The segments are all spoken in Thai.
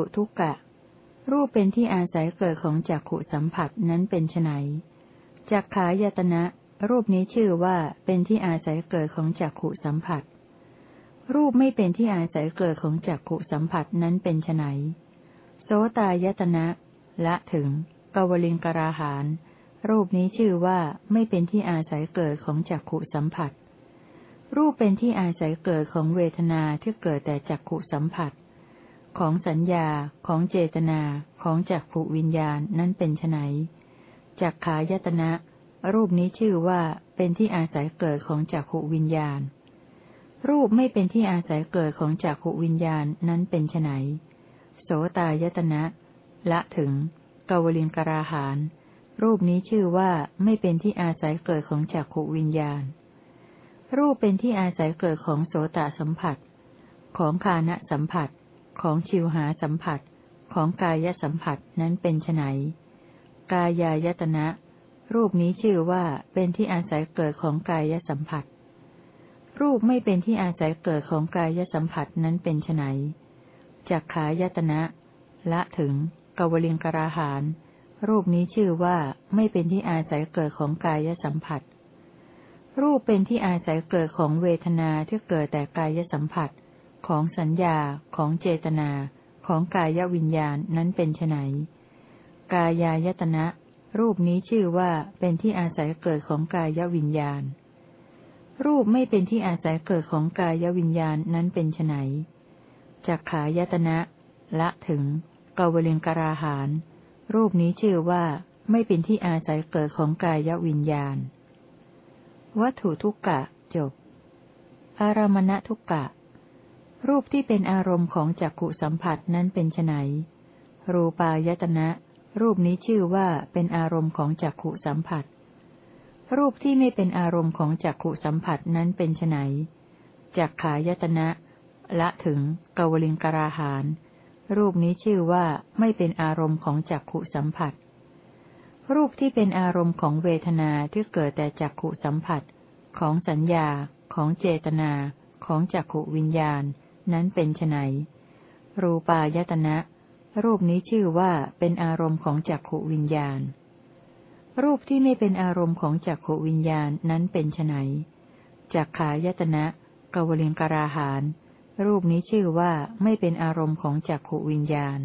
ุทุกกะ รูปเป็นที่อาศัยเกิดของจักขุสัมผัสนั้นเป็นไนจักขายตนะ รูปนี้ชื่อว่าเป็นที่อาศัยเกิดของจักขุสัมผัส รูปไม่เป็นที่อาศัยเกิดของจักขุสัมผัสนั้นเป็นไนโสตายตนะ ละถึงกวลิงกราหานรูปนี้ชื่อว่าไม่เป็นที่อาศัยเกิดของจักขุสัมผัส รูปเป็นที่อาศัยเกิดของเวทนาที่เกิดแต่จักขุสัมผัส ของสัญญา ของเจตนา ของจักขุวิญญาณนั้นเป็นไนจักขายตนะ รูปนี้ชื่อว่าเป็นที่อาศัยเกิดของจักขุวิญญาณ รูปไม่เป็นที่อาศัยเกิดของจักขุวิญญาณนั้นเป็นไนโสตายตนะ ละถึงกวลินกราหาน รูปนี้ชื่อว่าไม่เป็นที่อาศัยเกิดของจักขุวิญญาณ รูปเป็นที่อาศัยเกิดของโสตสัมผัส ของคานะสัมผัส ของชิวหาสัมผัส ของกายสัมผัสนั้นเป็นไนกายายตนะ รูปนี้ชื่อว่าเป็นที่อาศัยเกิดของกายสัมผัส รูปไม่เป็นที่อาศัยเกิดของกายสัมผัสนั้นเป็นไนจักขายตนะ ละถึงกวลิงกราหานรูปนี้ชื่อว่าไม่เป็นที่อาศัยเกิดของกายสัมผัส รูปเป็นที่อาศัยเกิดของเวทนาที่เกิดแต่กายสัมผัส ของสัญญา ของเจตนา ของกายวิญญาณนั้นเป็นไนกายายตนะ รูปนี้ชื่อว่าเป็นที่อาศัยเกิดของกายวิญญาณ รูปไม่เป็นที่อาศัยเกิดของกายวิญญาณนั้นเป็นไนจักขายตนะ ละถึงกวลิงกราหาน รูปนี้ชื่อว่าไม่เป็นที่อาศัยเกิดของกายวิญญาณ วัตถุทุกกะจบ อารมณทุกกะ รูปที่เป็นอารมณ์ของจักขุสัมผัสนั้นเป็นไนรูปายตนะ รูปนี้ชื่อว่าเป็นอารมณ์ของจักขุสัมผัส รูปที่ไม่เป็นอารมณ์ของจักขุสัมผัสนั้นเป็นไนจักขายตนะ ละถึงกวลิงกราหานรูปนี้ชื่อว่าไม่เป็นอารมณ์ของจักขุสัมผัส รูปที่เป็นอารมณ์ของเวทนาที่เกิดแต่จักขุสัมผัส ของสัญญา ของเจตนา ของจักขุวิญญาณ นั้นเป็นไนรูปายตนะ รูปนี้ชื่อว่าเป็นอารมณ์ของจักขวิญญาณ รูปที่ไม่เป็นอารมณ์ของจักขวิญญาณนั้นเป็นไนจักขายตนะกวลิงกราหาน รูปนี้ชื่อว่าไม่เป็นอารมณ์ของจักขวิญญาณ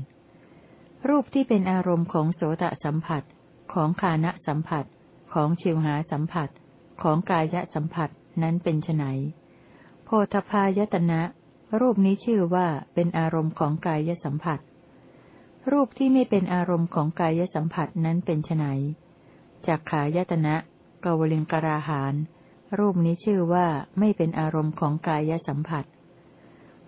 รูปที่เป็นอารมณ์ของโสตสัมผัส ของคานะสัมผัส ของชิวหาสัมผัส ของกายะสัมผัสนั้นเป็นไนโพธพายตนะ รูปนี้ชื่อว่าเป็นอารมณ์ของกายสัมผัส รูปที่ไม่เป็นอารมณ์ของกายสัมผัสนั้นเป็นไนจักขายตนะกวลิงกราหานรูปนี้ชื่อว่าไม่เป็นอารมณ์ของกายสัมผัส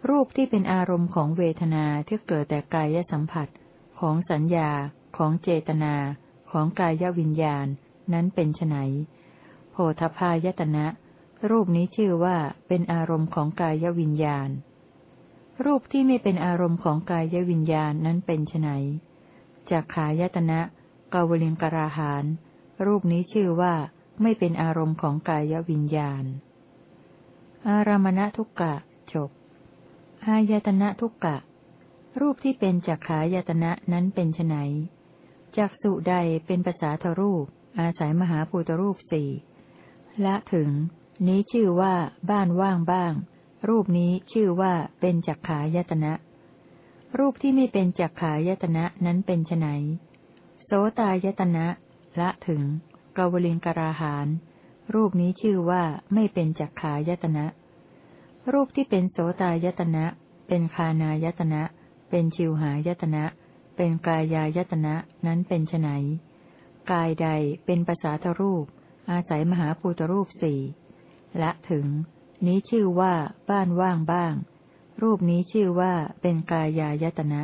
รูปที่เป็นอารมณ์ของเวทนาที่เกิดแต่กายสัมผัส ของสัญญา ของเจตนา ของกายวิญญาณ นั้นเป็นไนโพธพายตนะ รูปนี้ชื่อว่าเป็นอารมณ์ของกายวิญญาณ รูปที่ไม่เป็นอารมณ์ของกายวิญญาณนั้นเป็นไนจากขายตนะกาวลิงกราหาน รูปนี้ชื่อว่าไม่เป็นอารมณ์ของกายวิญญาณ อารามณทุกกะจบ อายตนะทุกกะ รูปที่เป็นจักขายตนะนั้นเป็นไนจักสุใดเป็นภาษาทรูป อาศัยมหาภูตรูปสี่ละถึง นี้ชื่อว่าบ้านว่างบ้าง รูปนี้ชื่อว่าเป็นจักขายตนะ รูปที่ไม่เป็นจักขายตนะนั้นเป็นไนโสตายตนะ ละถึงกวลิงกราหาน รูปนี้ชื่อว่าไม่เป็นจักขายตนะ รูปที่เป็นโสตายตนะ เป็นคานายตนะ เป็นชิวหายตนะ เป็นกายายตนะ นั้นเป็นไนกายใดเป็นภาษาทรูป อาศัยมหาภูตรูปสี่ละถึง นี้ชื่อว่าบ้านว่างบ้าง รูปนี้ชื่อว่าเป็นกายายตนะ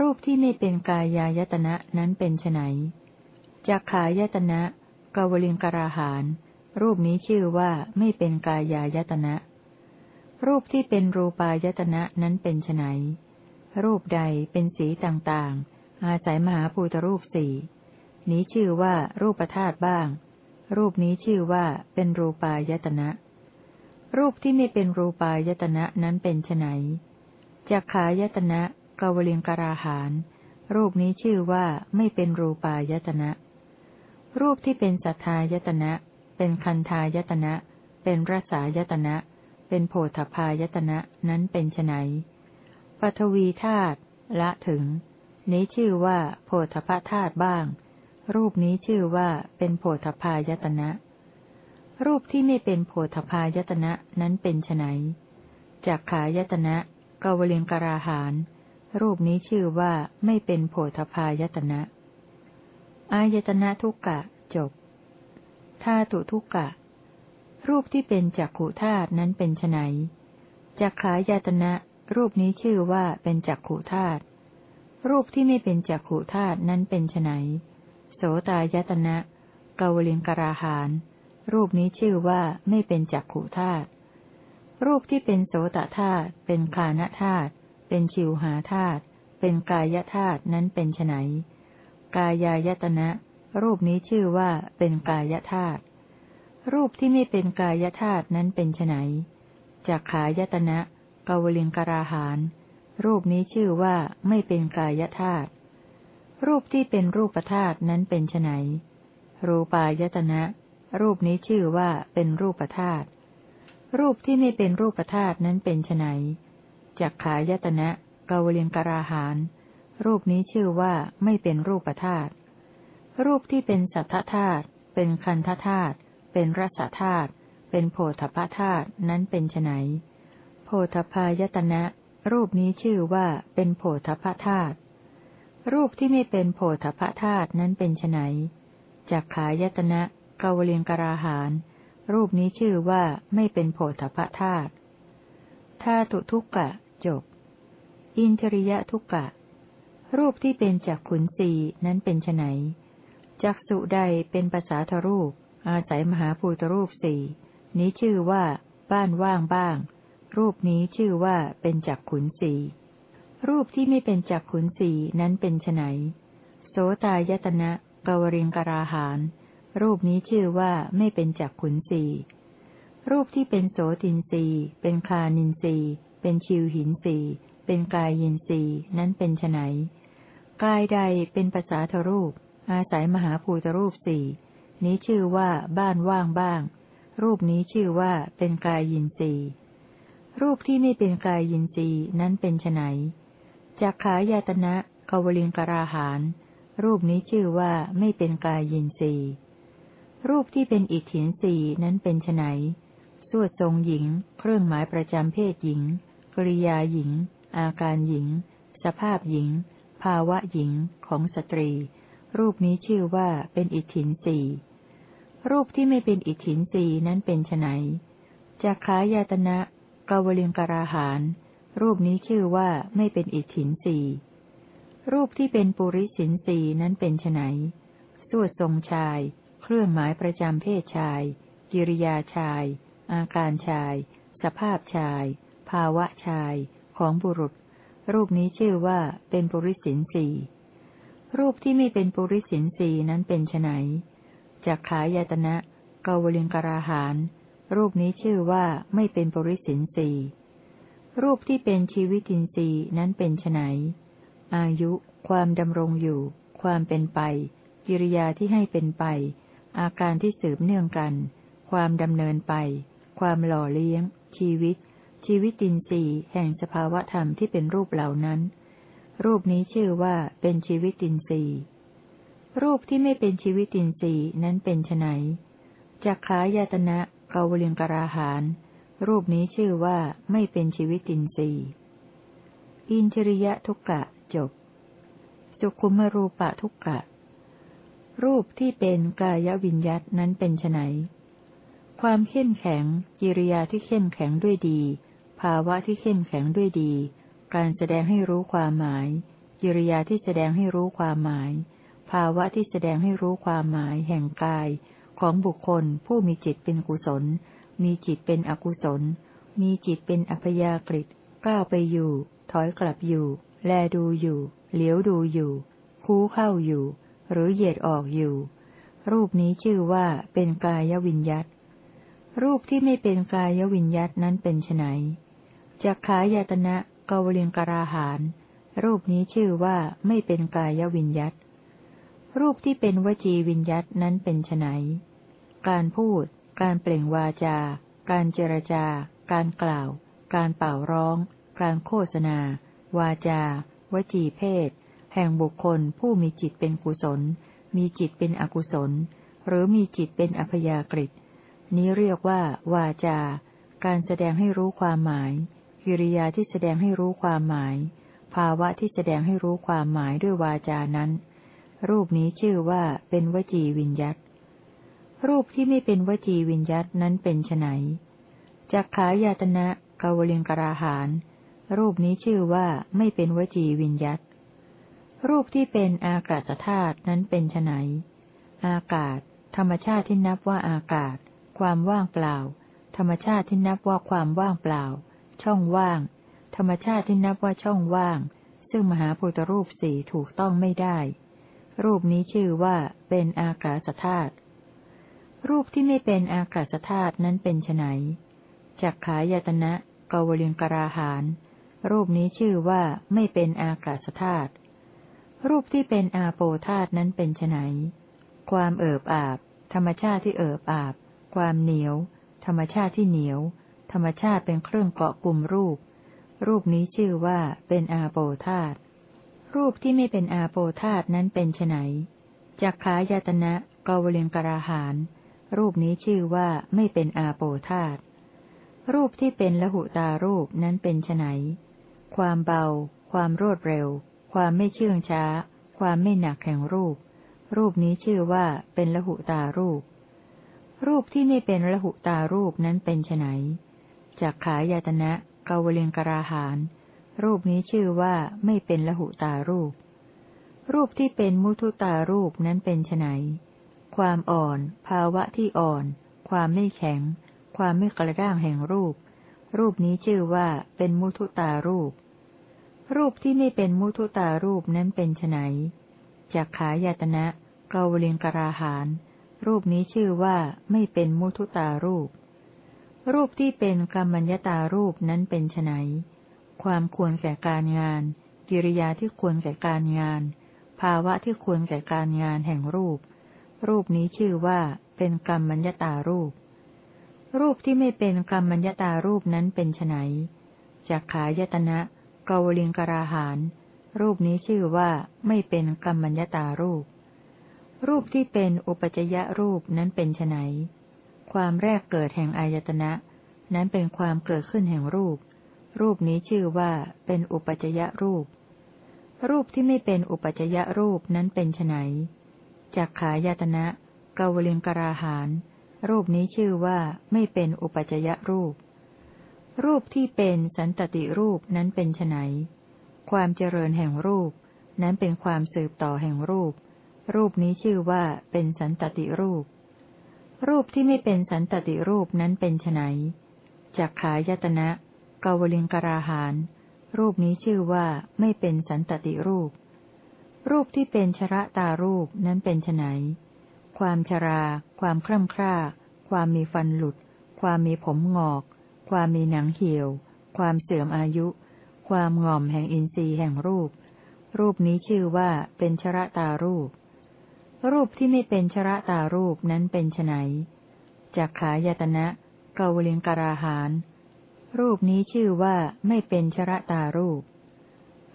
รูปที่ไม่เป็นกายายตนะนั้นเป็นไนจักขายตนะกวลิงกราหาน รูปนี้ชื่อว่าไม่เป็นกายายตนะ รูปที่เป็นรูปายตนะนั้นเป็นไนรูปใดเป็นสีต่างๆ อาศัยมหาภูตรูปสี่นี้ชื่อว่ารูปธาตุบ้าง รูปนี้ชื่อว่าเป็นรูปายตนะ รูปที่ไม่เป็นรูปายตนะนั้นเป็นไนจักขายตนะกาวลิงกราหาน รูปนี้ชื่อว่าไม่เป็นรูปายตนะ รูปที่เป็นสัทธายตนะ เป็นคันธายตนะ เป็นรสายตนะ เป็นโพธพายตนะนั้นเป็นไนปฐวีธาตุละถึง นี้ชื่อว่าโพธพธาตุบ้าง รูปนี้ชื่อว่าเป็นโพธพายตนะ รูปที่ไม่เป็นโพธพายตนะนั้นเป็นไนจากขายตนะกวลิงกราหานรูปนี้ชื่อว่าไม่เป็นโพธพายตนะ อายตนะทุกกะจบธาตุทุกกะ รูปที่เป็นจักขุธาตุนั้นเป็นไนจักขายตนะ รูปนี้ชื่อว่าเป็นจักขุธาตุรูปที่ไม่เป็นจักขุธาตุนั้นเป็นไนโสตายตนะกวลิงกราหาน รูปนี้ชื่อว่าไม่เป็นจักขุธาตุรูปที่เป็นโสตธาตุเป็นคานธาตุเป็นชิวหาธาตุเป็นกายธาตุนั้นเป็นไนกายายตนะ รูปนี้ชื่อว่าเป็นกายธาตุรูปที่ไม่เป็นกายธาตุนั้นเป็นไนจากขายตนะกวลิงกราหาน รูปนี้ชื่อว่าไม่เป็นกายธาตุรูปที่เป็นรูปธาตุนั้นเป็นไนรูปายตนะ รูปนี้ชื่อว่าเป็นรูปธาตุรูปที่ไม่เป็นรูปธาตุนั้นเป็นไนจักขายตนะกาวลิงกราหานรูปนี้ชื่อว่าไม่เป็นรูปธาตุรูปที่เป็นสัทธธาตุเป็นคันธธาตุเป็นรสธาตุเป็นโพธพธาตุนั้นเป็นไนโพธพายตนะ รูปนี้ชื่อว่าเป็นโพธพธาตุรูปที่ไม่เป็นโพธพธาตุนั้นเป็นไนจักขายตนะ กาวลิงกราหาน รูปนี้ชื่อว่าไม่เป็นโพธพธาตุธาตุทุกกะ จบ อินทริยทุกกะ รูปที่เป็นจักขุนสีนั้นเป็นไนจักสุใดเป็นภาษาทรูป อาศัยมหาภูตรูปสี่นี้ชื่อว่า บ้านว่างบ้าง รูปนี้ชื่อว่าเป็นจักขุนสีรูปที่ไม่เป็นจักขุนสีนั้นเป็นไนโสตายตนะกวริงกราหาน รูปนี้ชื่อว่าไม่เป็นจักขุนสีรูปที่เป็นโสตินสีเป็นคานินสีเป็นชิวหินสีเป็นกายยินสีนั้นเป็นไนกายใดเป็นภาษาทรูป อาศัยมหาภูตรูปสี่นี้ชื่อว่าบ้านว่างบ้าง รูปนี้ชื่อว่าเป็นกายยินสีรูปที่ไม่เป็นกายยินสีนั้นเป็นไนจากขายาตนะกวลิงกราหานรูปนี้ชื่อว่าไม่เป็นกายยินสี รูปที่เป็นอิทธินสีนั้นเป็นไนสวดทรงหญิง เครื่องหมายประจำเพศหญิง กริยาหญิง อาการหญิง สภาพหญิง ภาวะหญิง ของสตรี รูปนี้ชื่อว่าเป็นอิทธินสีรูปที่ไม่เป็นอิทธินสีนั้นเป็นไนจากขายาตนะกาวลิงกราหาน รูปนี้ชื่อว่าไม่เป็นอิทธินสีรูปที่เป็นปุริสินสีนั้นเป็นไนสวดทรงชาย เครื่องหมายประจำเพศชาย กิริยาชาย อาการชาย สภาพชาย ภาวะชาย ของบุรุษ รูปนี้ชื่อว่าเป็นปุริสินสีรูปที่ไม่เป็นปุริสินสีนั้นเป็นไนจากขายตนะกาวลิงกราหาน รูปนี้ชื่อว่าไม่เป็นปุริสินสีรูปที่เป็นชีวิตินทรีย์นั้นเป็นไนอายุ ความดำรงอยู่ ความเป็นไป กิริยาที่ให้เป็นไป อาการที่สืบเนื่องกัน ความดำเนินไป ความหล่อเลี้ยง ชีวิต ชีวิตินทรีย์แห่งสภาวะธรรมที่เป็นรูปเหล่านั้น รูปนี้ชื่อว่าเป็นชีวิตินทรีย์ รูปที่ไม่เป็นชีวิตินทรีย์นั้นเป็นไนจักขายตนะกาวลิงกราหาน รูปนี้ชื่อว่าไม่เป็นชีวิตินทรีย์ อินทริยทุกกะจบ สุขุมรูปะทุกกะ รูปที่เป็นกายวิญญัตนั้นเป็นไนความเข้มแข็ง กิริยาที่เข้มแข็งด้วยดี ภาวะที่เข้มแข็งด้วยดี การแสดงให้รู้ความหมาย กิริยาที่แสดงให้รู้ความหมาย ภาวะที่แสดงให้รู้ความหมายแห่งกาย ของบุคคล ผู้มีจิตเป็นกุศล มีจิตเป็นอกุศล มีจิตเป็นอัพยากฤิก้าวไปอยู่ ถอยกลับอยู่ แลดูอยู่ เหลียวดูอยู่ คูเข้าอยู่ หรือเหยียดออกอยู่ รูปนี้ชื่อว่าเป็นกายวิญยัตรูปที่ไม่เป็นกายวิญยัตนั้นเป็นไนจากขายตนะกาวลิงกราหาน รูปนี้ชื่อว่าไม่เป็นกายวิญยัตรูปที่เป็นวจีวิญยัตนั้นเป็นไนการพูด การเปล่งวาจา การเจรจา การกล่าว การเป่าร้อง การโฆษณา วาจา วจีเพศ แห่งบุคคลผู้มีจิตเป็นกุศล มีจิตเป็นอกุศล หรือมีจิตเป็นอัพยากฤินี้เรียกว่า วาจา การแสดงให้รู้ความหมาย กิริยาที่แสดงให้รู้ความหมาย ภาวะที่แสดงให้รู้ความหมายด้วยวาจานั้น รูปนี้ชื่อว่าเป็นวจีวิญยัตรูปที่ไม่เป็นวจีวิญยัตนั้นเป็นไนจักขายาตนะกาวลิงกราหานรูปนี้ชื่อว่าไม่เป็นวจีวิญยัต รูปที่เป็นอากาศธาตุนั้นเป็นไนอากาศ ธรรมชาติที่นับว่าอากาศ ความว่างเปล่า ธรรมชาติที่นับว่าความว่างเปล่า ช่องว่าง ธรรมชาติที่นับว่าช่องว่าง ซึ่งมหาพุทธรูปสี่ถูกต้องไม่ได้ รูปนี้ชื่อว่าเป็นอากาศธาตุรูปที่ไม่เป็นอากาศธาตุนั้นเป็นไนจักขายตนะกวลิงกราหานรูปนี้ชื่อว่าไม่เป็นอากาศธาตุ รูปที่เป็นอาโปธาตุนั้นเป็นไนความเอิบอาบ ธรรมชาติที่เอิบอาบ ความเหนียว ธรรมชาติที่เหนียว ธรรมชาติเป็นเครื่องเกาะกลุ่มรูป รูปนี้ชื่อว่าเป็นอาโปธาตุรูปที่ไม่เป็นอาโปธาตุนั้นเป็นไนจักขายตนะกวลิงกราหาน รูปนี้ชื่อว่าไม่เป็นอาโปธาตรูปที่เป็นละหุตารูปนั้นเป็นไนความเบา ความรวดเร็ว ความไม่เชื่องช้า ความไม่หนักแห่งรูป รูปนี้ชื่อว่าเป็นละหุตารูป รูปที่ไม่เป็นละหุตารูปนั้นเป็นไนจากขายาตนะกาวลิงกราหาน รูปนี้ชื่อว่าไม่เป็นละหุตารูป รูปที่เป็นมุทุตารูปนั้นเป็นไนความอ่อน ภาวะที่อ่อน ความไม่แข็ง ความไม่กระด้างแห่งรูป รูปนี้ชื่อว่าเป็นมุทุตารูป รูปที่ไม่เป็นมุทุตารูปนั้นเป็นไนจากขายตนะเกาลิงกราหาน รูปนี้ชื่อว่าไม่เป็นมุทุตารูป รูปที่เป็นกรรมัญญตารูปนั้นเป็นไนความควรแก่การงาน กิริยาที่ควรแก่การงาน ภาวะที่ควรแก่การงานแห่งรูป รูปนี้ชื่อว่าเป็นกรรมัญญตารูป รูปที่ไม่เป็นกรรมัญญตารูปนั้นเป็นไนจากขายตนะ กาวลิงกราหาน รูปนี้ชื่อว่าไม่เป็นกรรมัญญตารูป รูปที่เป็นอุปจยรูปนั้นเป็นไนความแรกเกิดแห่งอายตนะ นั้นเป็นความเกิดขึ้นแห่งรูป รูปนี้ชื่อว่าเป็นอุปจยรูป รูปที่ไม่เป็นอุปจยรูปนั้นเป็นไนจักขายตนะกาวลิงกราหาน รูปนี้ชื่อว่าไม่เป็นอุปจยรูป รูปที่เป็นสันตติรูปนั้นเป็นไนความเจริญแห่งรูป นั้นเป็นความสืบต่อแห่งรูป รูปนี้ชื่อว่าเป็นสันตติรูป รูปที่ไม่เป็นสันตติรูปนั้นเป็นไนจักขายตนะกาวลิงกราหาน รูปนี้ชื่อว่าไม่เป็นสันตติรูป รูปที่เป็นชระตารูปนั้นเป็นไนความชรา ความคร่ำคร่า ความมีฟันหลุด ความมีผมงอก ความมีหนังเหี่ยว ความเสื่อมอายุ ความงอมแห่งอินทรีย์แห่งรูป รูปนี้ชื่อว่าเป็นชระตารูป รูปที่ไม่เป็นชระตารูปนั้นเป็นไนจากขายตนะเกาลิงกราหาน รูปนี้ชื่อว่าไม่เป็นชระตารูป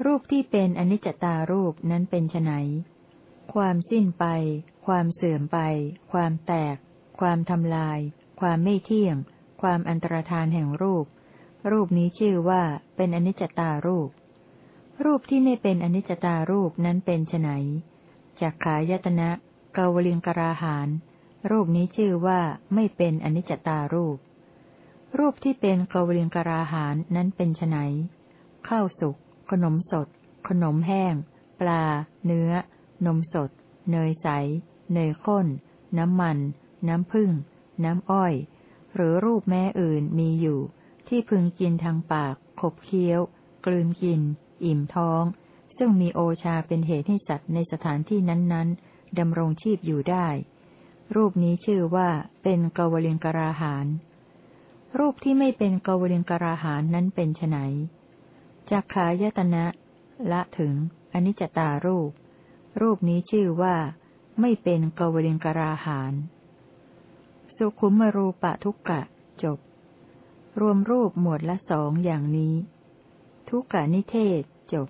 รูปที่เป็นอนิจจตารูปนั้นเป็นไนความสิ้นไป ความเสื่อมไป ความแตก ความทำลาย ความไม่เที่ยง ความอันตรธานแห่งรูป รูปนี้ชื่อว่าเป็นอนิจจตารูป รูปที่ไม่เป็นอนิจจตารูปนั้นเป็นไนจากขายตนะเกาวลิงกราหานรูปนี้ชื่อว่าไม่เป็นอนิจจตารูป รูปที่เป็นเกาวลิงกราหานนั้นเป็นไนเข้าสุขขนมสด ขนมแห้ง ปลา เนื้อ นมสด เนยใส เนยข้น น้ำมัน น้ำผึ้ง น้ำอ้อย หรือรูปแม่อื่นมีอยู่ ที่พึงกินทางปาก ขบเคี้ยว กลืนกิน อิ่มท้อง ซึ่งมีโอชาเป็นเหตุให้สัตว์ในสถานที่นั้นๆดำรงชีพอยู่ได้ รูปนี้ชื่อว่าเป็นกวลิงกราหาน รูปที่ไม่เป็นกวลิงกราหานนั้นเป็นไนจักขายตนะ ละถึงอนิจจตารูป รูปนี้ชื่อว่า ไม่เป็นกวลิงกราหาน สุขุมรูปะทุกกะ จบ รวมรูปหมวดละสองอย่างนี้ ทุกกะนิเทศ จบ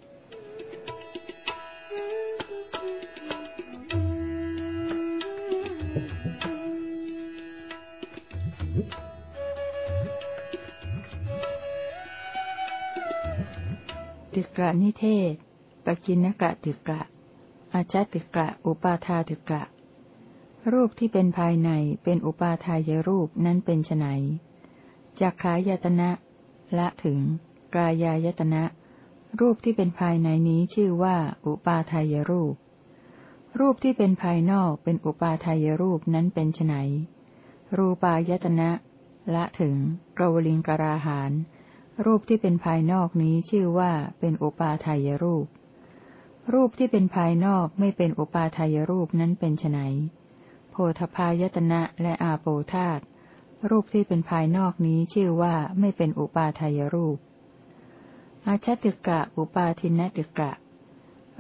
ติกะนิเทศ ปกินกะติกะอาจติกะ อุปาทาติกะ รูปที่เป็นภายในเป็นอุปาทายรูปนั้นเป็นไนจากขายตนะ ละถึง กายายตนะ รูปที่เป็นภายในนี้ชื่อว่า อุปาทายรูป รูปที่เป็นภายนอกเป็นอุปาทายรูปนั้นเป็นไนรูปายตนะ ละถึงกวลิงกราหานรูปที่เป็นภายนอกนี้ชื่อว่าเป็นอุปาทายรูป รูปที่เป็นภายนอกไม่เป็นอุปาทายรูปนั้นเป็นไน โพธพายตนะและอาโปธาตรูปที่เป็นภายนอกนี้ชื่อว่าไม่เป็นอุปาทายรูป อาชติกะอุปาทินติกะ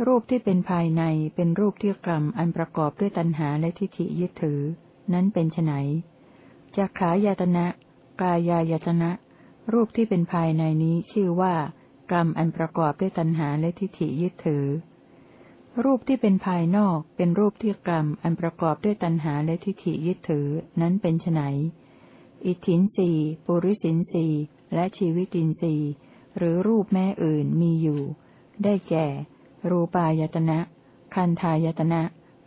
รูปที่เป็นภายในเป็นรูปที่กรรมอันประกอบด้วยตัณหาและทิฏฐิยึดถือ นั้นเป็นไนจักขายตนะ กายายตนะ รูปที่เป็นภายในนี้ชื่อว่ากรรมอันประกอบด้วยตัณหาและทิฏฐิยึดถือ รูปที่เป็นภายนอกเป็นรูปที่กรรม อันประกอบด้วยตัณหาและทิฏฐิยึดถือ นั้นเป็นไนอิทินสีปุริสินสีและชีวิตินสีหรือรูปแม่อื่นมีอยู่ ได้แก่ รูปายตนะ คันทายตนะ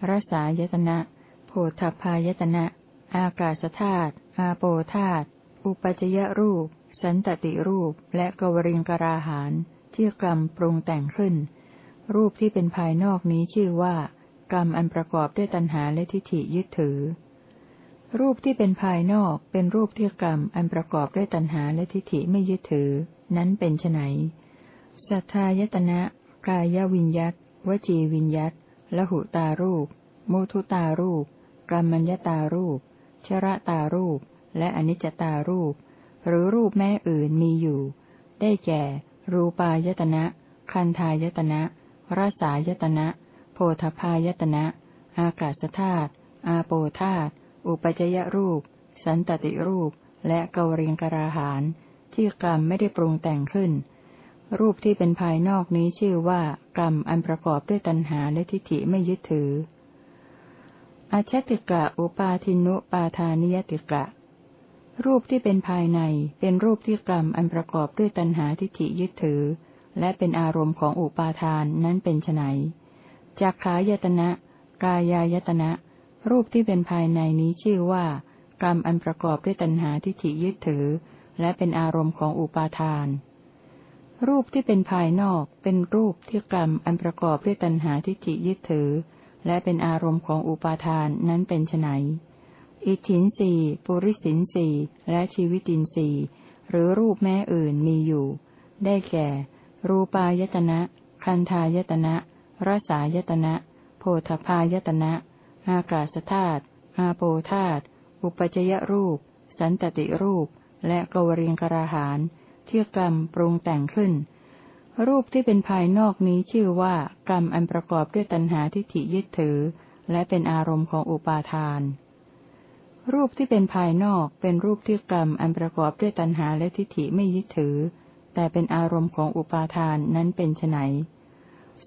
รสายตนะโพธพายตนะ อากาศธาตุอาโปธาตุอุปจยรูป สันตติรูปและกวริงกราหานที่กรรมปรุงแต่งขึ้น รูปที่เป็นภายนอกนี้ชื่อว่า กรรมอันประกอบด้วยตัณหาและทิฏฐิยึดถือ รูปที่เป็นภายนอกเป็นรูปที่กรรมอันประกอบด้วยตัณหาและทิฏฐิไม่ยึดถือ นั้นเป็นไนสัทธายตนะ กายวิญยัตวจีวิญยัตละหุตารูปโมทุตารูป กรรมัญญตารูป ชระตารูป และอนิจจตารูป หรือรูปแม่อื่นมีอยู่ ได้แก่ รูปายตนะ คันทายตนะ รสายตนะ โพธพายตนะ อากาศธาตุ อาโปธาตุ อุปจยรูป สันตติรูป และเกวริงกราหานที่กรรมไม่ได้ปรุงแต่งขึ้น รูปที่เป็นภายนอกนี้ชื่อว่ากรรมอันประกอบด้วยตัณหาและทิฏฐิไม่ยึดถือ อาชติกะอุปาทินุปาทานิยติกะ รูปที่เป็นภายในเป็นรูปที่กรรมอันประกอบด้วยตัณหาทิฏฐิยึดถือ และเป็นอารมณ์ของอุปาทานนั้นเป็นไนจากขายตนะ กายายตนะ รูปที่เป็นภายในนี้ชื่อว่า กรรมอันประกอบด้วยตัณหาทิฏฐิยึดถือ และเป็นอารมณ์ของอุปาทาน รูปที่เป็นภายนอกเป็นรูปที่กรรมอันประกอบด้วยตัณหาทิฏฐิยึดถือ และเป็นอารมณ์ของอุปาทานนั้นเป็นไนอิทินสีปุริสินสีและชีวิตินสีหรือรูปแม่อื่นมีอยู่ ได้แก่ รูปายตนะ คันทายตนะรสายตนะ โพธพายตนะ อากาศธาตุอาโปธาตุอุปจยรูป สันตติรูป และกวริงกราหานที่กรรมปรุงแต่งขึ้น รูปที่เป็นภายนอกนี้ชื่อว่ากรรมอันประกอบด้วยตัณหาทิฏฐิยึดถือ และเป็นอารมณ์ของอุปาทาน รูปที่เป็นภายนอกเป็นรูปที่กรรมอันประกอบด้วยตัณหาและทิฏฐิไม่ยึดถือ แต่เป็นอารมณ์ของอุปาทานนั้นเป็นไน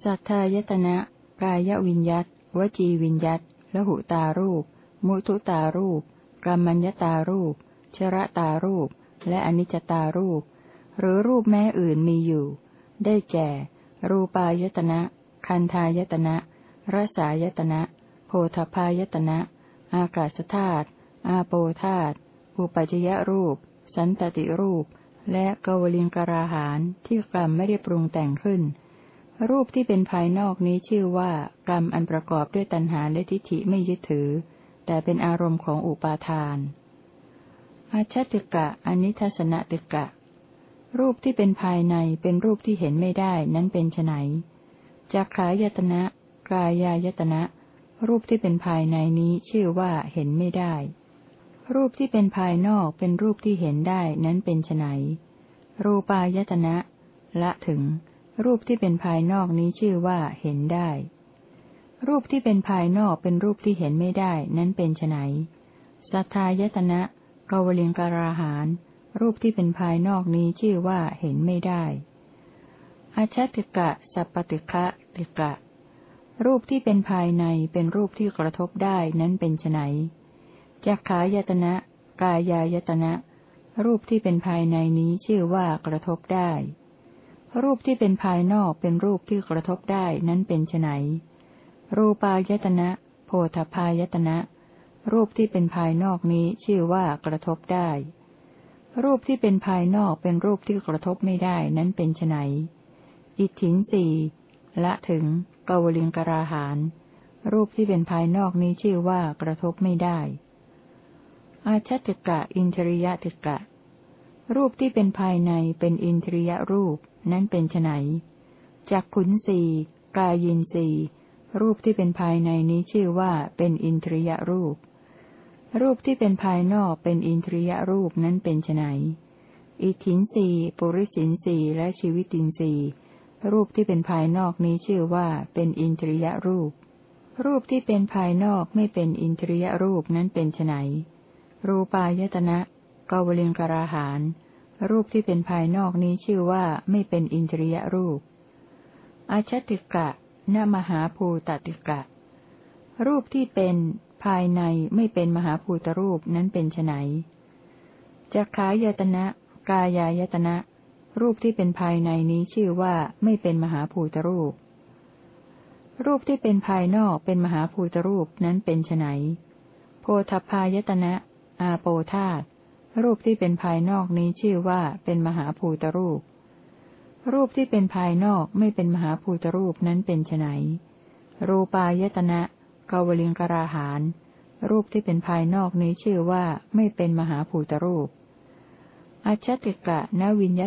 สัทธายตนะ กายวิญยัตวจีวิญยัตละหุตารูป มุทุตารูปกรรมัญญตารูป ชระตารูป และอนิจจตารูป หรือรูปแม่อื่นมีอยู่ ได้แก่ รูปายตนะ คันทายตนะรสายตนะโพธพายตนะ อากาศธาตุอาโปธาตอุปจยรูป สันตติรูป และกวลิงกราหานที่กรรมไม่ได้ปรุงแต่งขึ้น รูปที่เป็นภายนอกนี้ชื่อว่ากรรมอันประกอบด้วยตัณหาและทิฏฐิไม่ยึดถือ แต่เป็นอารมณ์ของอุปาทานอาชติกะอนิทัศนติกะ รูปที่เป็นภายในเป็นรูปที่เห็นไม่ได้นั้นเป็นไนจากขายตนะกายายตนะ รูปที่เป็นภายในนี้ชื่อว่าเห็นไม่ได้ รูปที่เป็นภายนอกเป็นรูปที่เห็นได้นั้นเป็นไนรูปายตนะ ละถึง รูปที่เป็นภายนอกนี้ชื่อว่าเห็นได้ รูปที่เป็นภายนอกเป็นรูปที่เห็นไม่ได้นั้นเป็นไนสัทธายตนะกวลิงกราหารรูปที่เป็นภายนอกนี้ชื่อว่าเห็นไม่ได้อาชติกะสัปปติกะติกะ รูปที่เป็นภายในเป็นรูปที่กระทบได้นั้นเป็นไน จักขายตนะ กายายตนะ รูปที่เป็นภายในนี้ชื่อว่ากระทบได้ รูปที่เป็นภายนอกเป็นรูปที่กระทบได้นั้นเป็นไนรูปายตนะ โพธพายตนะ รูปที่เป็นภายนอกนี้ชื่อว่ากระทบได้ รูปที่เป็นภายนอกเป็นรูปที่กระทบไม่ได้นั้นเป็นไนอิทินสีละถึงกวลิงกราหานรูปที่เป็นภายนอกนี้ชื่อว่ากระทบไม่ได้ อาชติกะอินทริยติกะ รูปที่เป็นภายในเป็นอินทริยรูปนั้นเป็นไนจากขุนสีกายินสีรูปที่เป็นภายในนี้ชื่อว่าเป็นอินทริยรูป รูปที่เป็นภายนอกเป็นอินทริยรูปนั้นเป็นไนอิทินสีปุริสินสีและชีวิตินสีรูปที่เป็นภายนอกนี้ชื่อว่าเป็นอินทรียรูป รูปที่เป็นภายนอกไม่เป็นอินทรียรูปนั้นเป็นไน รูปายตนะกวลิงกราหาน รูปที่เป็นภายนอกนี้ชื่อว่าไม่เป็นอินทรียรูป อาชติกะนมหาภูตติกะ รูปที่เป็นภายในไม่เป็นมหาภูตรูปนั้นเป็นไนจักขายตนะ กายายตนะ รูปที่เป็นภายในนี้ชื่อว่าไม่เป็นมหาภูตรูป รูปที่เป็นภายนอกเป็นมหาภูตรูปนั้นเป็นไนโพธพายตนะ อาโปธาตรูปที่เป็นภายนอกนี้ชื่อว่าเป็นมหาภูตรูป รูปที่เป็นภายนอกไม่เป็นมหาภูตรูปนั้นเป็นไนรูปายตนะกาวลิงกราหาน รูปที่เป็นภายนอกนี้ชื่อว่าไม่เป็นมหาภูตรูปอาชติกะนวิญญ